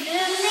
Yeah.